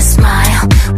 smile.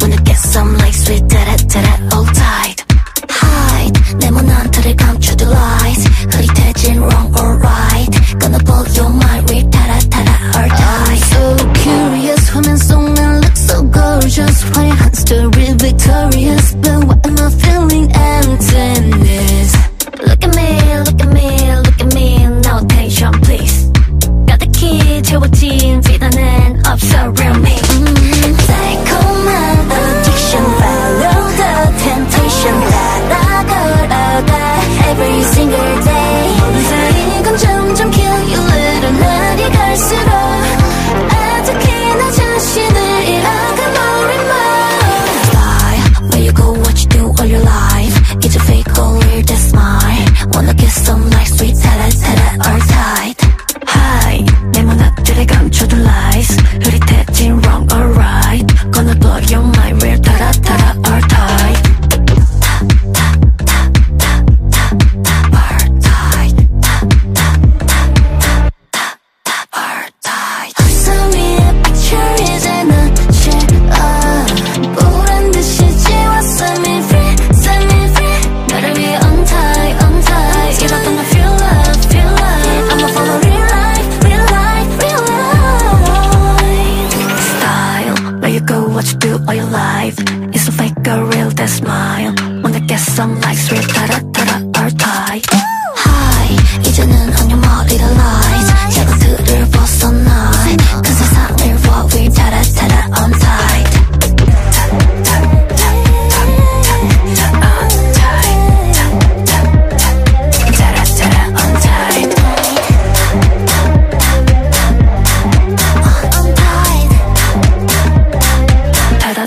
go, what you do all your life. Is a fake or real, that smile. Wanna get some likes, real ta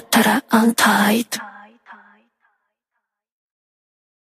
ったらアンタイト